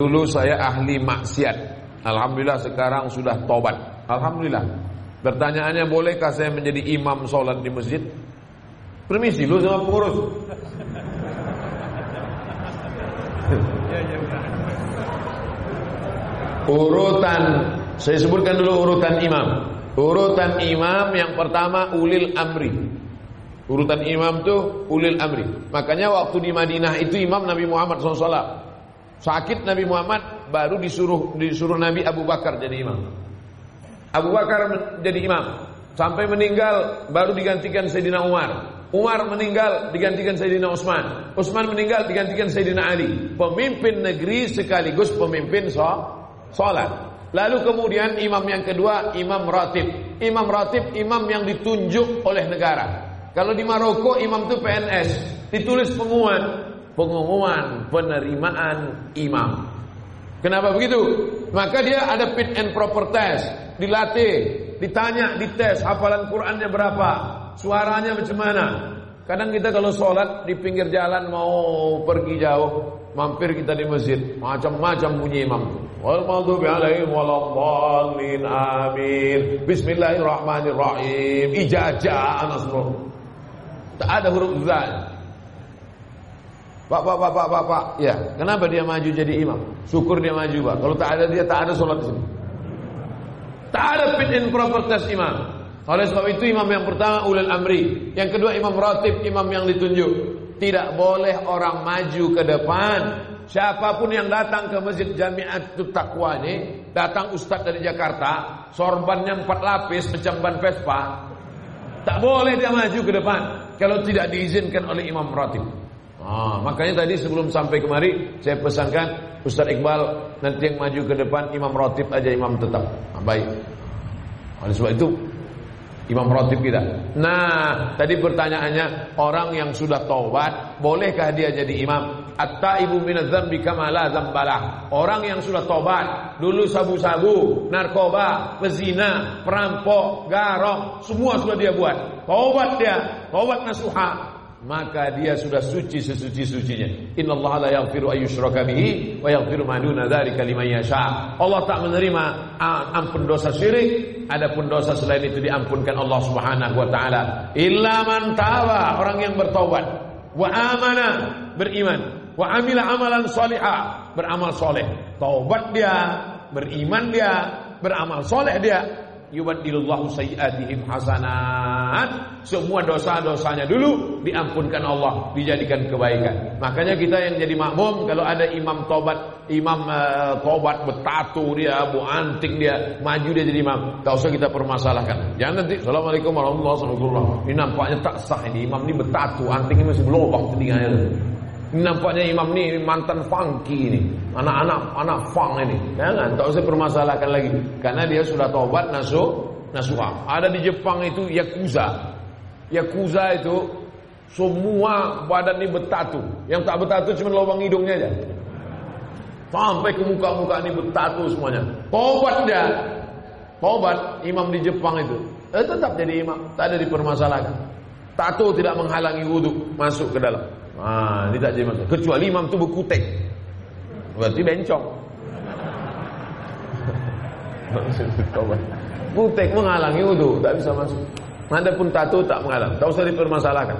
Dulu saya ahli maksiat. Alhamdulillah sekarang sudah tobat. Alhamdulillah. Pertanyaannya bolehkah saya menjadi imam sholat di masjid? Permisi lu sama pengurus. Urutan saya sebutkan dulu urutan imam. Urutan imam yang pertama ulil amri. Urutan imam tuh ulil amri. Makanya waktu di Madinah itu imam Nabi Muhammad SAW. Sakit Nabi Muhammad baru disuruh disuruh Nabi Abu Bakar jadi imam. Abu Bakar jadi imam sampai meninggal baru digantikan Sayyidina Umar. Umar meninggal digantikan Sayyidina Utsman. Utsman meninggal digantikan Sayyidina Ali. Pemimpin negeri sekaligus pemimpin salat. Lalu kemudian imam yang kedua imam ratib. Imam ratib imam yang ditunjuk oleh negara. Kalau di Maroko imam itu PNS, ditulis pengumuman pengumuman penerimaan imam. Kenapa begitu? Maka dia ada fit and proper test, dilatih, ditanya, dites hafalan Qurannya berapa, suaranya macam mana. Kadang kita kalau sholat di pinggir jalan mau pergi jauh, mampir kita di masjid, macam-macam bunyi imam. Wal maghdubi alaihim waladdallin amin. Bismillahirrahmanirrahim. Ijazah anas Tak ada huruf zal. Pak, pak, pak, pak, pak, pak. Ya, kenapa dia maju jadi imam? Syukur dia maju, Pak. Kalau tak ada dia, tak ada sholat di sini. Tak ada fit in proper test imam. Oleh sebab itu imam yang pertama ulil amri, yang kedua imam ratib, imam yang ditunjuk. Tidak boleh orang maju ke depan. Siapa pun yang datang ke masjid Jamiatul Taqwa ini, datang ustaz dari Jakarta, sorbannya empat lapis macam ban Vespa. Tak boleh dia maju ke depan kalau tidak diizinkan oleh imam ratib. Ah, makanya tadi sebelum sampai kemari saya pesankan Ustaz Iqbal nanti yang maju ke depan imam rotib aja imam tetap. Ah, baik. Oleh sebab itu imam rotib kita. Nah, tadi pertanyaannya orang yang sudah taubat bolehkah dia jadi imam? At-taibu minadz-dzambi kama la dzambalah. Orang yang sudah taubat, dulu sabu-sabu, narkoba, pezina, perampok, garong, semua sudah dia buat. Taubat dia, taubat nasuha, maka dia sudah suci sesuci-sucinya. Innallaha la yaghfiru ayyushraka wa yaghfiru ma duna dzalika liman yasha. Allah tak menerima ampun dosa syirik, adapun dosa selain itu diampunkan Allah Subhanahu wa taala. Illa man orang yang bertaubat, wa amana, beriman, wa amila amalan salihah, beramal soleh. Taubat dia, beriman dia, beramal soleh dia, yubaddilullahu sayyiatihim hasanat. Semua dosa-dosanya dulu diampunkan Allah, dijadikan kebaikan. Makanya kita yang jadi makmum kalau ada imam tobat, imam uh, tobat betatu dia, bu anting dia, maju dia jadi imam. Tak usah kita permasalahkan. Jangan nanti Assalamualaikum warahmatullahi wabarakatuh. Ini nampaknya tak sah ini imam ini betatu, antingnya masih belobak telinganya. Nampaknya imam ini mantan funky ini. Anak-anak anak funk ini. Jangan, tak usah permasalahkan lagi. Karena dia sudah tobat nasuh nasuha. Ada di Jepang itu yakuza. Yakuza itu semua badan ini betatu. Yang tak betatu cuma lubang hidungnya aja. Sampai ke muka-muka ini betatu semuanya. Tobat dia. Tobat imam di Jepang itu. Eh, tetap jadi imam. Tak ada dipermasalahkan. Tato tidak menghalangi wudhu masuk ke dalam. Ah, ini tak jadi masalah. Kecuali imam tu berkutek. Berarti bencong. Kutek menghalangi wudhu, tak bisa masuk. Adapun tato tak menghalang, tak usah dipermasalahkan.